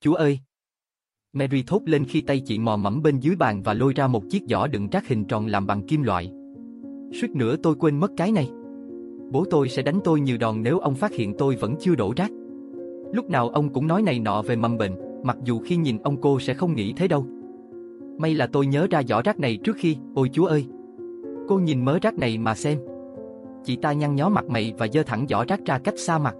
Chúa ơi! Mary thốt lên khi tay chị mò mẫm bên dưới bàn và lôi ra một chiếc giỏ đựng rác hình tròn làm bằng kim loại. Suýt nữa tôi quên mất cái này. Bố tôi sẽ đánh tôi nhiều đòn nếu ông phát hiện tôi vẫn chưa đổ rác. Lúc nào ông cũng nói này nọ về mầm bệnh, mặc dù khi nhìn ông cô sẽ không nghĩ thế đâu. May là tôi nhớ ra giỏ rác này trước khi, ôi chúa ơi! Cô nhìn mớ rác này mà xem. Chị ta nhăn nhó mặt mày và dơ thẳng giỏ rác ra cách xa mặt.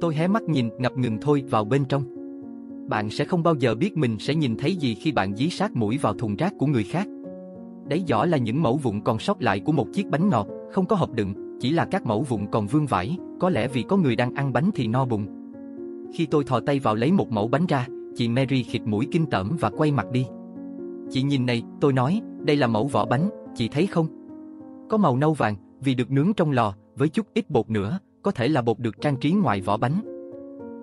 Tôi hé mắt nhìn ngập ngừng thôi vào bên trong. Bạn sẽ không bao giờ biết mình sẽ nhìn thấy gì khi bạn dí sát mũi vào thùng rác của người khác. Đáy giỏ là những mẫu vụn còn sót lại của một chiếc bánh ngọt, không có hộp đựng, chỉ là các mẫu vụn còn vương vãi, có lẽ vì có người đang ăn bánh thì no bụng. Khi tôi thò tay vào lấy một mẫu bánh ra, chị Mary khịt mũi kinh tởm và quay mặt đi. Chị nhìn này, tôi nói, đây là mẫu vỏ bánh, chị thấy không? Có màu nâu vàng, vì được nướng trong lò, với chút ít bột nữa, có thể là bột được trang trí ngoài vỏ bánh.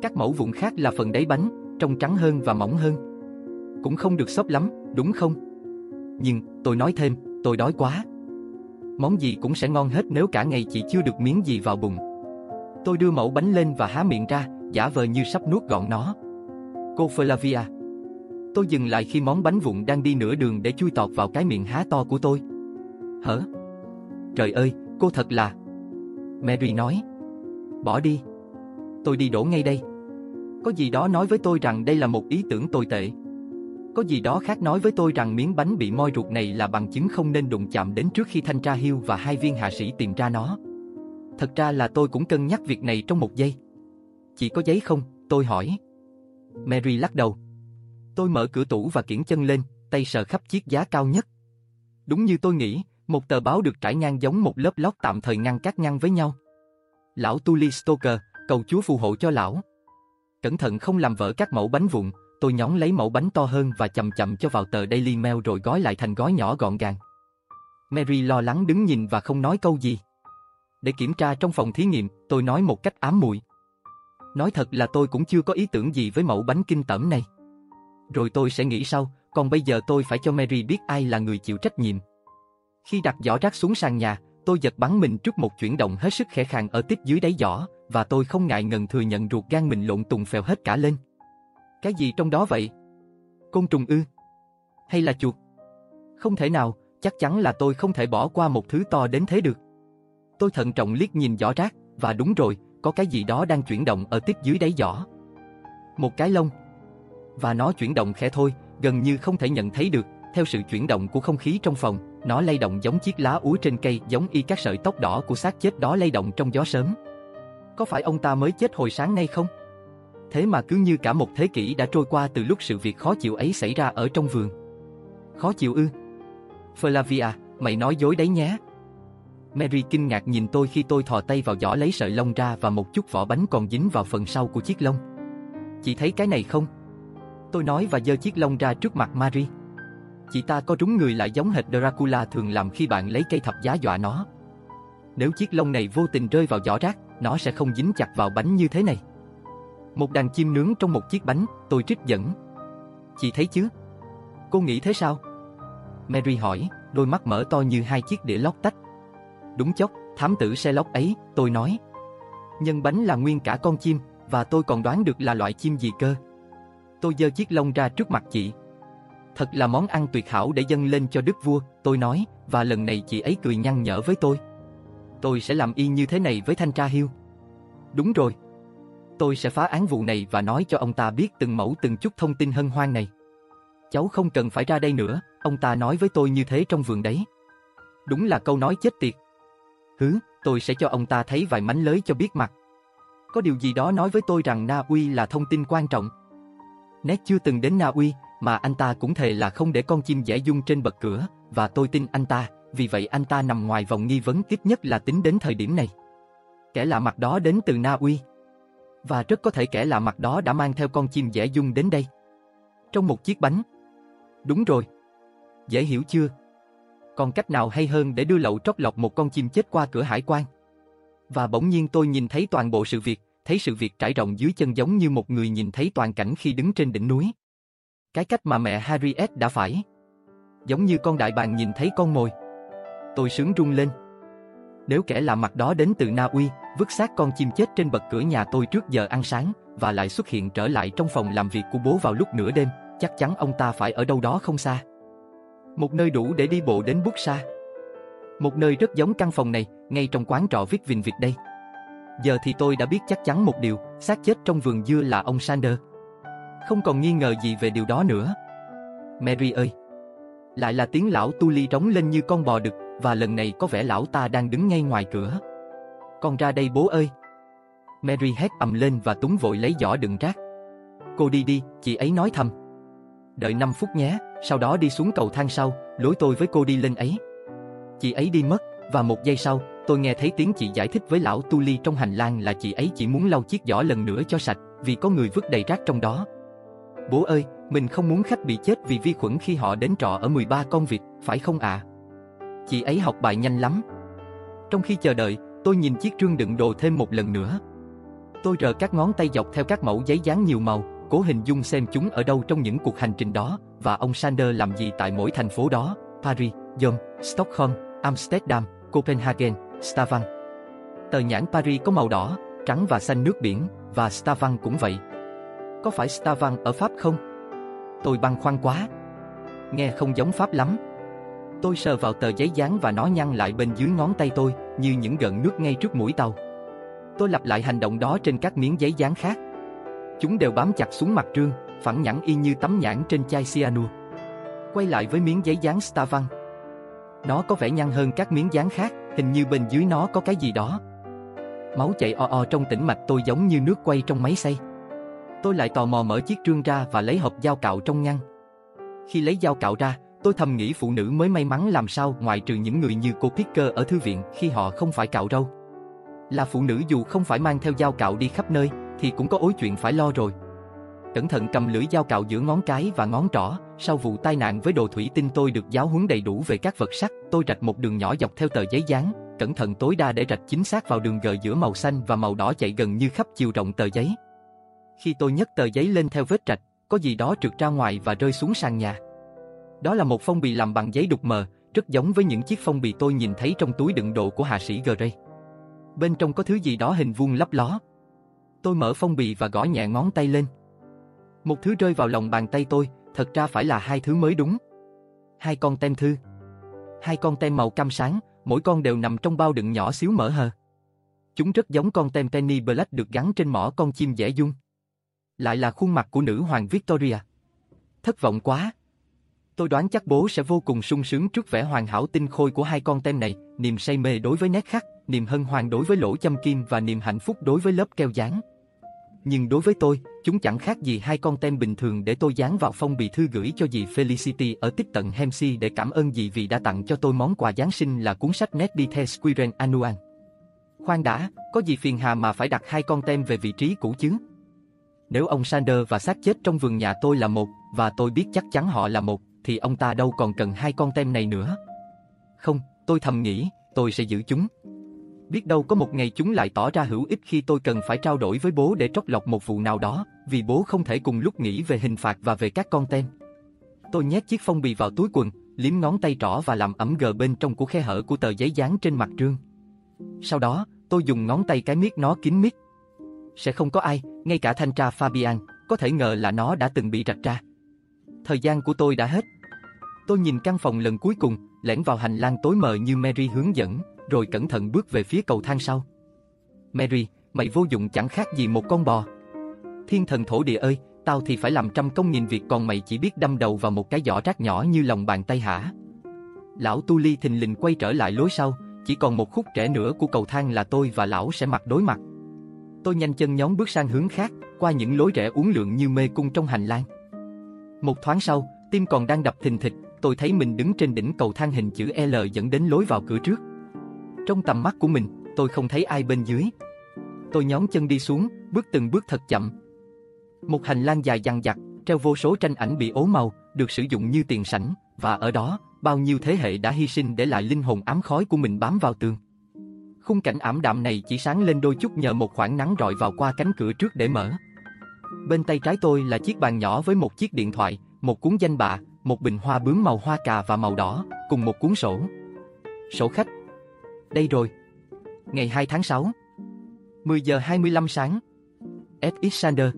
Các mẫu vụn khác là phần đáy bánh, trông trắng hơn và mỏng hơn. Cũng không được xốp lắm, đúng không? Nhưng, tôi nói thêm, tôi đói quá. Món gì cũng sẽ ngon hết nếu cả ngày chị chưa được miếng gì vào bụng. Tôi đưa mẫu bánh lên và há miệng ra, giả vờ như sắp nuốt gọn nó. Cô Flavia. Tôi dừng lại khi món bánh vụn đang đi nửa đường để chui tọt vào cái miệng há to của tôi. Hở? Trời ơi, cô thật là... Mary nói. Bỏ đi. Tôi đi đổ ngay đây. Có gì đó nói với tôi rằng đây là một ý tưởng tồi tệ. Có gì đó khác nói với tôi rằng miếng bánh bị moi ruột này là bằng chứng không nên đụng chạm đến trước khi thanh tra Hill và hai viên hạ sĩ tìm ra nó. Thật ra là tôi cũng cân nhắc việc này trong một giây. chỉ có giấy không? Tôi hỏi. Mary lắc đầu. Tôi mở cửa tủ và kiển chân lên, tay sờ khắp chiếc giá cao nhất. Đúng như tôi nghĩ, một tờ báo được trải ngang giống một lớp lót tạm thời ngăn các ngăn với nhau. Lão Tully Stoker, cầu Chúa phù hộ cho lão. Cẩn thận không làm vỡ các mẫu bánh vụn, tôi nhón lấy mẫu bánh to hơn và chậm chậm cho vào tờ Daily Mail rồi gói lại thành gói nhỏ gọn gàng. Mary lo lắng đứng nhìn và không nói câu gì. Để kiểm tra trong phòng thí nghiệm, tôi nói một cách ám muội. Nói thật là tôi cũng chưa có ý tưởng gì với mẫu bánh kinh tởm này. Rồi tôi sẽ nghĩ sau, còn bây giờ tôi phải cho Mary biết ai là người chịu trách nhiệm. Khi đặt giỏ rác xuống sàn nhà, tôi giật bắn mình trước một chuyển động hết sức khẽ khàng ở tiếp dưới đáy giỏ, và tôi không ngại ngần thừa nhận ruột gan mình lộn tùng phèo hết cả lên. Cái gì trong đó vậy? Côn trùng ư? Hay là chuột? Không thể nào, chắc chắn là tôi không thể bỏ qua một thứ to đến thế được. Tôi thận trọng liếc nhìn giỏ rác, và đúng rồi, có cái gì đó đang chuyển động ở tích dưới đáy giỏ. Một cái lông. Và nó chuyển động khẽ thôi, gần như không thể nhận thấy được, theo sự chuyển động của không khí trong phòng, nó lay động giống chiếc lá úa trên cây, giống y các sợi tóc đỏ của xác chết đó lay động trong gió sớm. Có phải ông ta mới chết hồi sáng nay không? Thế mà cứ như cả một thế kỷ đã trôi qua từ lúc sự việc khó chịu ấy xảy ra ở trong vườn. Khó chịu ư? Flavia, mày nói dối đấy nhé. Mary kinh ngạc nhìn tôi khi tôi thò tay vào giỏ lấy sợi lông ra và một chút vỏ bánh còn dính vào phần sau của chiếc lông. Chị thấy cái này không? Tôi nói và giơ chiếc lông ra trước mặt Mary. Chị ta có trúng người lại giống hệt Dracula thường làm khi bạn lấy cây thập giá dọa nó. Nếu chiếc lông này vô tình rơi vào giỏ rác, nó sẽ không dính chặt vào bánh như thế này. Một đàn chim nướng trong một chiếc bánh, tôi trích dẫn. Chị thấy chứ? Cô nghĩ thế sao? Mary hỏi, đôi mắt mở to như hai chiếc đĩa lót tách. Đúng chốc, thám tử Sherlock ấy, tôi nói. Nhân bánh là nguyên cả con chim, và tôi còn đoán được là loại chim gì cơ. Tôi giơ chiếc lông ra trước mặt chị. Thật là món ăn tuyệt hảo để dâng lên cho đức vua, tôi nói, và lần này chị ấy cười nhăn nhở với tôi. Tôi sẽ làm y như thế này với thanh tra Hill. Đúng rồi. Tôi sẽ phá án vụ này và nói cho ông ta biết từng mẫu từng chút thông tin hân hoan này. Cháu không cần phải ra đây nữa, ông ta nói với tôi như thế trong vườn đấy. Đúng là câu nói chết tiệt. Hứ, tôi sẽ cho ông ta thấy vài mánh lới cho biết mặt. Có điều gì đó nói với tôi rằng Na Uy là thông tin quan trọng. Nét chưa từng đến Na Uy, mà anh ta cũng thề là không để con chim dẻ dung trên bậc cửa, và tôi tin anh ta, vì vậy anh ta nằm ngoài vòng nghi vấn ít nhất là tính đến thời điểm này. Kẻ lạ mặt đó đến từ Na Uy. Và rất có thể kẻ lạ mặt đó đã mang theo con chim dễ dung đến đây. Trong một chiếc bánh. Đúng rồi. Dễ hiểu chưa? Còn cách nào hay hơn để đưa lậu trót lọt một con chim chết qua cửa hải quan? Và bỗng nhiên tôi nhìn thấy toàn bộ sự việc, thấy sự việc trải rộng dưới chân giống như một người nhìn thấy toàn cảnh khi đứng trên đỉnh núi. Cái cách mà mẹ Harriet đã phải. Giống như con đại bàng nhìn thấy con mồi. Tôi sướng rung lên. Nếu kẻ lạ mặt đó đến từ Na Uy, vứt xác con chim chết trên bậc cửa nhà tôi trước giờ ăn sáng, và lại xuất hiện trở lại trong phòng làm việc của bố vào lúc nửa đêm, chắc chắn ông ta phải ở đâu đó không xa. Một nơi đủ để đi bộ đến bút xa. Một nơi rất giống căn phòng này, ngay trong quán trọ viết vịnh Việt đây. Giờ thì tôi đã biết chắc chắn một điều, xác chết trong vườn dưa là ông Sander. Không còn nghi ngờ gì về điều đó nữa. Mary ơi! Lại là tiếng lão tu ly trống lên như con bò đực, và lần này có vẻ lão ta đang đứng ngay ngoài cửa. Con ra đây bố ơi! Mary hét ầm lên và túng vội lấy giỏ đựng rác. Cô đi đi, chị ấy nói thầm. Đợi 5 phút nhé, sau đó đi xuống cầu thang sau, lối tôi với cô đi lên ấy. Chị ấy đi mất, và một giây sau, tôi nghe thấy tiếng chị giải thích với lão Tu Ly trong hành lang là chị ấy chỉ muốn lau chiếc giỏ lần nữa cho sạch, vì có người vứt đầy rác trong đó. Bố ơi, mình không muốn khách bị chết vì vi khuẩn khi họ đến trọ ở 13 con vịt, phải không ạ? À? Chị ấy học bài nhanh lắm. Trong khi chờ đợi, tôi nhìn chiếc trương đựng đồ thêm một lần nữa. Tôi rờ các ngón tay dọc theo các mẫu giấy dán nhiều màu, cố hình dung xem chúng ở đâu trong những cuộc hành trình đó, và ông Sander làm gì tại mỗi thành phố đó, Paris, Dom, Stockholm, Amsterdam, Copenhagen, Stavanger. Tờ nhãn Paris có màu đỏ, trắng và xanh nước biển, và Stavanger cũng vậy. Có phải Stavanger ở Pháp không? Tôi băn khoăn quá. Nghe không giống Pháp lắm. Tôi sờ vào tờ giấy dán và nó nhăn lại bên dưới ngón tay tôi, như những gợn nước ngay trước mũi tàu. Tôi lặp lại hành động đó trên các miếng giấy dán khác. Chúng đều bám chặt xuống mặt trương, phẳng nhẵn y như tấm nhãn trên chai cyanua. Quay lại với miếng giấy dán Stavan. Nó có vẻ nhăn hơn các miếng dán khác, hình như bên dưới nó có cái gì đó. Máu chảy o o trong tĩnh mạch tôi giống như nước quay trong máy xay. Tôi lại tò mò mở chiếc trương ra và lấy hộp dao cạo trong ngăn. Khi lấy dao cạo ra, tôi thầm nghĩ phụ nữ mới may mắn làm sao ngoại trừ những người như cô Picker ở thư viện khi họ không phải cạo râu. Là phụ nữ dù không phải mang theo dao cạo đi khắp nơi, thì cũng có ối chuyện phải lo rồi. Cẩn thận cầm lưỡi dao cạo giữa ngón cái và ngón trỏ, sau vụ tai nạn với đồ thủy tinh tôi được giáo huấn đầy đủ về các vật sắc, tôi rạch một đường nhỏ dọc theo tờ giấy dán, cẩn thận tối đa để rạch chính xác vào đường gờ giữa màu xanh và màu đỏ chạy gần như khắp chiều rộng tờ giấy. Khi tôi nhấc tờ giấy lên theo vết rạch, có gì đó trượt ra ngoài và rơi xuống sàn nhà. Đó là một phong bì làm bằng giấy đục mờ, rất giống với những chiếc phong bì tôi nhìn thấy trong túi đựng đồ của hạ sĩ Gray. Bên trong có thứ gì đó hình vuông lấp ló. Tôi mở phong bì và gõ nhẹ ngón tay lên. Một thứ rơi vào lòng bàn tay tôi, thật ra phải là hai thứ mới đúng. Hai con tem thư. Hai con tem màu cam sáng, mỗi con đều nằm trong bao đựng nhỏ xíu mở hờ. Chúng rất giống con tem Penny Black được gắn trên mỏ con chim dễ dung. Lại là khuôn mặt của nữ hoàng Victoria. Thất vọng quá. Tôi đoán chắc bố sẽ vô cùng sung sướng trước vẻ hoàn hảo tinh khôi của hai con tem này, niềm say mê đối với nét khắc, niềm hân hoan đối với lỗ châm kim và niềm hạnh phúc đối với lớp keo dán. Nhưng đối với tôi, chúng chẳng khác gì hai con tem bình thường để tôi dán vào phong bì thư gửi cho dì Felicity ở tiếp tận Hemsey để cảm ơn dì vì đã tặng cho tôi món quà Giáng sinh là cuốn sách nét đi The Squiren Anuan Khoan đã, có gì phiền hà mà phải đặt hai con tem về vị trí cũ chứ? Nếu ông Sander và xác chết trong vườn nhà tôi là một, và tôi biết chắc chắn họ là một, thì ông ta đâu còn cần hai con tem này nữa. Không, tôi thầm nghĩ, tôi sẽ giữ chúng. Biết đâu có một ngày chúng lại tỏ ra hữu ích khi tôi cần phải trao đổi với bố để trót lọc một vụ nào đó, vì bố không thể cùng lúc nghĩ về hình phạt và về các con tem. Tôi nhét chiếc phong bì vào túi quần, liếm ngón tay trỏ và làm ẩm gờ bên trong của khe hở của tờ giấy dán trên mặt trương. Sau đó, tôi dùng ngón tay cái miết nó kín mít. Sẽ không có ai, ngay cả thanh tra Fabian, có thể ngờ là nó đã từng bị rạch ra. Thời gian của tôi đã hết. Tôi nhìn căn phòng lần cuối cùng, lẻn vào hành lang tối mờ như Mary hướng dẫn, rồi cẩn thận bước về phía cầu thang sau. Mary, mày vô dụng chẳng khác gì một con bò. Thiên thần thổ địa ơi, tao thì phải làm trăm công nghìn việc còn mày chỉ biết đâm đầu vào một cái giỏ rác nhỏ như lòng bàn tay hả? Lão Tu Ly thình lình quay trở lại lối sau, chỉ còn một khúc trẻ nữa của cầu thang là tôi và lão sẽ mặt đối mặt. Tôi nhanh chân nhón bước sang hướng khác, qua những lối rẽ uốn lượn như mê cung trong hành lang. Một thoáng sau, tim còn đang đập thình thịch, tôi thấy mình đứng trên đỉnh cầu thang hình chữ L dẫn đến lối vào cửa trước. Trong tầm mắt của mình, tôi không thấy ai bên dưới. Tôi nhón chân đi xuống, bước từng bước thật chậm. Một hành lang dài dằng dặc, treo vô số tranh ảnh bị ố màu, được sử dụng như tiền sảnh, và ở đó, bao nhiêu thế hệ đã hy sinh để lại linh hồn ám khói của mình bám vào tường. Khung cảnh ảm đạm này chỉ sáng lên đôi chút nhờ một khoảng nắng rọi vào qua cánh cửa trước để mở. Bên tay trái tôi là chiếc bàn nhỏ với một chiếc điện thoại, một cuốn danh bạ, một bình hoa bướm màu hoa cà và màu đỏ, cùng một cuốn sổ. Sổ khách. Đây rồi. Ngày 2 tháng 6 10 giờ 25 sáng F. Sander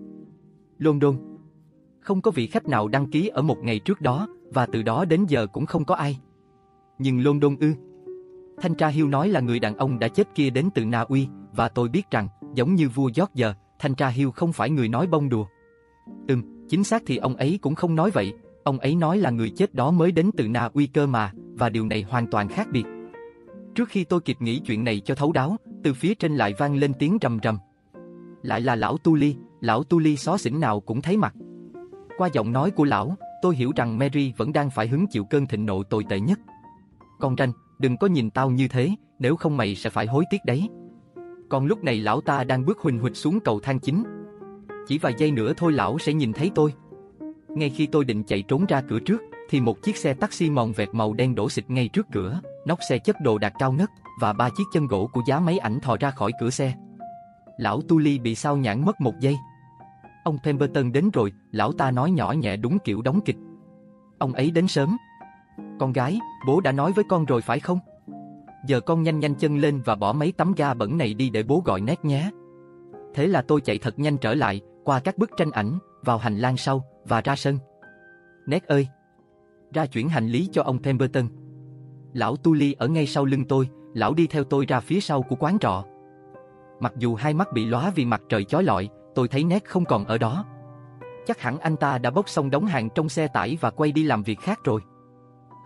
London Không có vị khách nào đăng ký ở một ngày trước đó và từ đó đến giờ cũng không có ai. Nhưng London ư? Thanh tra Hill nói là người đàn ông đã chết kia đến từ Na Uy và tôi biết rằng, giống như vua George, Thanh tra Hill không phải người nói bông đùa. Ừm, chính xác thì ông ấy cũng không nói vậy, ông ấy nói là người chết đó mới đến từ Na Uy cơ mà, và điều này hoàn toàn khác biệt. Trước khi tôi kịp nghĩ chuyện này cho thấu đáo, từ phía trên lại vang lên tiếng rầm rầm. Lại là lão Tu Ly, lão Tu Ly xó xỉnh nào cũng thấy mặt. Qua giọng nói của lão, tôi hiểu rằng Mary vẫn đang phải hứng chịu cơn thịnh nộ tồi tệ nhất. Con tranh, đừng có nhìn tao như thế, nếu không mày sẽ phải hối tiếc đấy. Còn lúc này lão ta đang bước huỳnh huỳnh xuống cầu thang chính. Chỉ vài giây nữa thôi lão sẽ nhìn thấy tôi. Ngay khi tôi định chạy trốn ra cửa trước, thì một chiếc xe taxi mòn vẹt màu đen đổ xịt ngay trước cửa, nóc xe chất đồ đạc cao ngất và ba chiếc chân gỗ của giá máy ảnh thò ra khỏi cửa xe. Lão Tu Ly bị sao nhãn mất một giây. Ông Pemberton đến rồi, lão ta nói nhỏ nhẹ đúng kiểu đóng kịch. Ông ấy đến sớm. Con gái, bố đã nói với con rồi phải không? Giờ con nhanh nhanh chân lên và bỏ mấy tấm ga bẩn này đi để bố gọi nét nhé. Thế là tôi chạy thật nhanh trở lại, qua các bức tranh ảnh, vào hành lang sau, và ra sân. Nét ơi! Ra chuyển hành lý cho ông Pemberton. Lão Tu ở ngay sau lưng tôi, lão đi theo tôi ra phía sau của quán trọ. Mặc dù hai mắt bị lóa vì mặt trời chói lọi, tôi thấy nét không còn ở đó. Chắc hẳn anh ta đã bốc xong đóng hàng trong xe tải và quay đi làm việc khác rồi.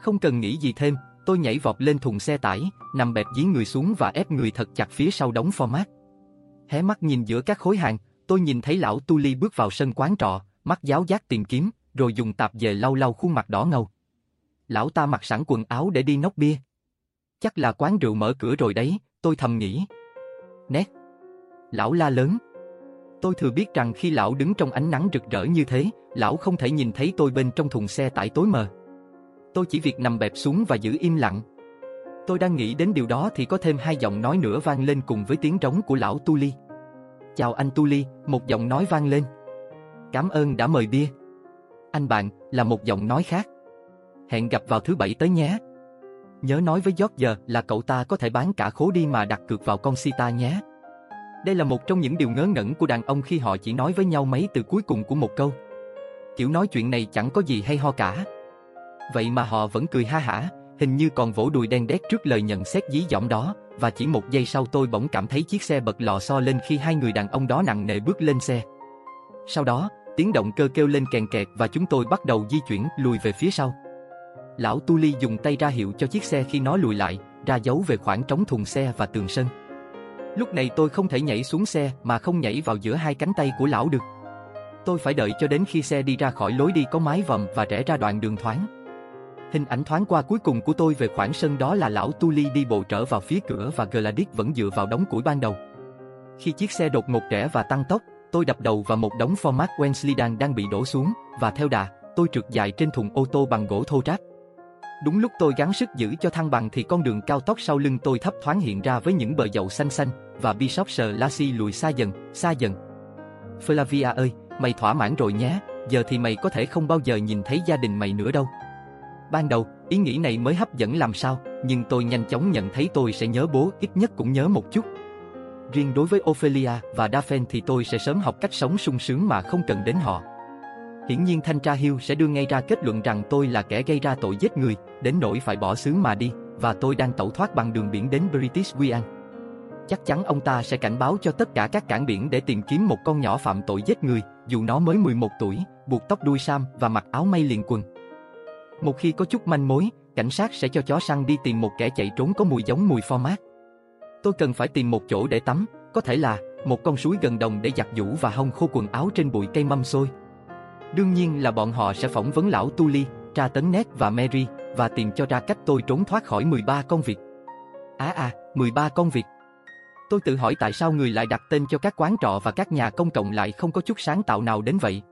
Không cần nghĩ gì thêm, tôi nhảy vọt lên thùng xe tải, nằm bẹp dí người xuống và ép người thật chặt phía sau đóng format. Hé mắt nhìn giữa các khối hàng, tôi nhìn thấy lão Tu Ly bước vào sân quán trọ, mắt giáo giác tìm kiếm, rồi dùng tạp về lau lau khuôn mặt đỏ ngầu. Lão ta mặc sẵn quần áo để đi nốc bia. Chắc là quán rượu mở cửa rồi đấy, tôi thầm nghĩ. Nét. Lão la lớn. Tôi thừa biết rằng khi lão đứng trong ánh nắng rực rỡ như thế, lão không thể nhìn thấy tôi bên trong thùng xe tải tối mờ. Tôi chỉ việc nằm bẹp xuống và giữ im lặng. Tôi đang nghĩ đến điều đó thì có thêm hai giọng nói nữa vang lên cùng với tiếng trống của lão Tu Ly. Chào anh Tuli, một giọng nói vang lên. Cảm ơn đã mời bia. Anh bạn, là một giọng nói khác. Hẹn gặp vào thứ bảy tới nhé. Nhớ nói với George là cậu ta có thể bán cả khố đi mà đặt cược vào con Sita nhé. Đây là một trong những điều ngớ ngẩn của đàn ông khi họ chỉ nói với nhau mấy từ cuối cùng của một câu. Kiểu nói chuyện này chẳng có gì hay ho cả. Vậy mà họ vẫn cười ha hả, hình như còn vỗ đùi đen đét trước lời nhận xét dí dỏm đó, và chỉ một giây sau tôi bỗng cảm thấy chiếc xe bật lò xo lên khi hai người đàn ông đó nặng nề bước lên xe. Sau đó, tiếng động cơ kêu lên kèn kẹt và chúng tôi bắt đầu di chuyển lùi về phía sau. Lão Tu Ly dùng tay ra hiệu cho chiếc xe khi nó lùi lại, ra dấu về khoảng trống thùng xe và tường sân. Lúc này tôi không thể nhảy xuống xe mà không nhảy vào giữa hai cánh tay của lão được. Tôi phải đợi cho đến khi xe đi ra khỏi lối đi có mái vòm và rẽ ra đoạn đường thoáng. Hình ảnh thoáng qua cuối cùng của tôi về khoảng sân đó là lão Tu Ly đi bộ trở vào phía cửa và Gladys vẫn dựa vào đống củi ban đầu. Khi chiếc xe đột ngột rẽ và tăng tốc, tôi đập đầu vào một đống format Wensleydale đang bị đổ xuống, và theo đà, tôi trượt dài trên thùng ô tô bằng gỗ thô ráp. Đúng lúc tôi gắng sức giữ cho thăng bằng thì con đường cao tốc sau lưng tôi thấp thoáng hiện ra với những bờ dậu xanh xanh, và Bishop sờ Lassie lùi xa dần, xa dần. Flavia ơi, mày thỏa mãn rồi nhé, giờ thì mày có thể không bao giờ nhìn thấy gia đình mày nữa đâu. Ban đầu, ý nghĩ này mới hấp dẫn làm sao, nhưng tôi nhanh chóng nhận thấy tôi sẽ nhớ bố, ít nhất cũng nhớ một chút. Riêng đối với Ophelia và Daphne thì tôi sẽ sớm học cách sống sung sướng mà không cần đến họ. Hiển nhiên thanh tra Hill sẽ đưa ngay ra kết luận rằng tôi là kẻ gây ra tội giết người, đến nỗi phải bỏ xứ mà đi, và tôi đang tẩu thoát bằng đường biển đến British Guiana. Chắc chắn ông ta sẽ cảnh báo cho tất cả các cảng biển để tìm kiếm một con nhỏ phạm tội giết người, dù nó mới 11 tuổi, buộc tóc đuôi sam và mặc áo may liền quần. Một khi có chút manh mối, cảnh sát sẽ cho chó săn đi tìm một kẻ chạy trốn có mùi giống mùi format. Tôi cần phải tìm một chỗ để tắm, có thể là một con suối gần đồng để giặt giũ và hong khô quần áo trên bụi cây mâm xôi. Đương nhiên là bọn họ sẽ phỏng vấn lão Tuli, tra tấn nét và Mary và tìm cho ra cách tôi trốn thoát khỏi 13 con việc. Á à, à, 13 con việc. Tôi tự hỏi tại sao người lại đặt tên cho các quán trọ và các nhà công cộng lại không có chút sáng tạo nào đến vậy.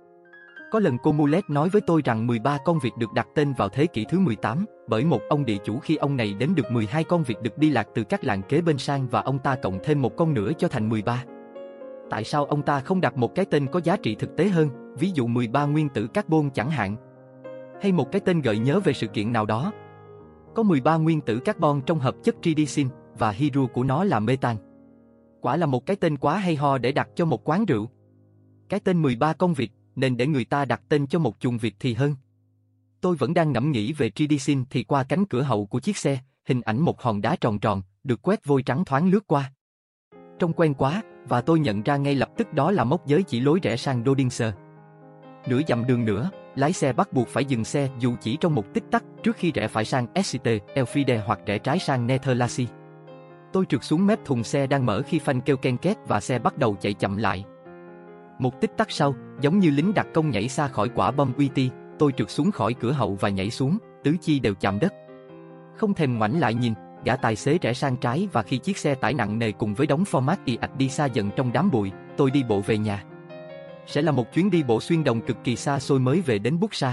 Có lần cô Mulet nói với tôi rằng 13 con việc được đặt tên vào thế kỷ thứ 18 bởi một ông địa chủ khi ông này đến được 12 con việc được đi lạc từ các làng kế bên sang và ông ta cộng thêm một con nữa cho thành 13. Tại sao ông ta không đặt một cái tên có giá trị thực tế hơn, ví dụ 13 nguyên tử carbon chẳng hạn? Hay một cái tên gợi nhớ về sự kiện nào đó? Có 13 nguyên tử carbon trong hợp chất tridicin, và hydro của nó là metan. Quả là một cái tên quá hay ho để đặt cho một quán rượu. Cái tên 13 con vịt, nên để người ta đặt tên cho một chuồng vịt thì hơn. Tôi vẫn đang ngẫm nghĩ về Tridisin thì qua cánh cửa hậu của chiếc xe, hình ảnh một hòn đá tròn tròn, được quét vôi trắng thoáng lướt qua. Trông quen quá, và tôi nhận ra ngay lập tức đó là mốc giới chỉ lối rẽ sang Dodinser. Nửa dặm đường nữa, lái xe bắt buộc phải dừng xe dù chỉ trong một tích tắc trước khi rẽ phải sang SCT, Elfide hoặc rẽ trái sang Netherlands. Tôi trượt xuống mép thùng xe đang mở khi phanh kêu ken két và xe bắt đầu chạy chậm lại. Một tích tắc sau, giống như lính đặc công nhảy xa khỏi quả bom UT, tôi trượt xuống khỏi cửa hậu và nhảy xuống, tứ chi đều chạm đất. Không thèm ngoảnh lại nhìn, gã tài xế rẽ sang trái và khi chiếc xe tải nặng nề cùng với đống format ì ạch đi xa dần trong đám bụi, tôi đi bộ về nhà. Sẽ là một chuyến đi bộ xuyên đồng cực kỳ xa xôi mới về đến Bút Sa.